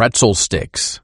pretzel sticks.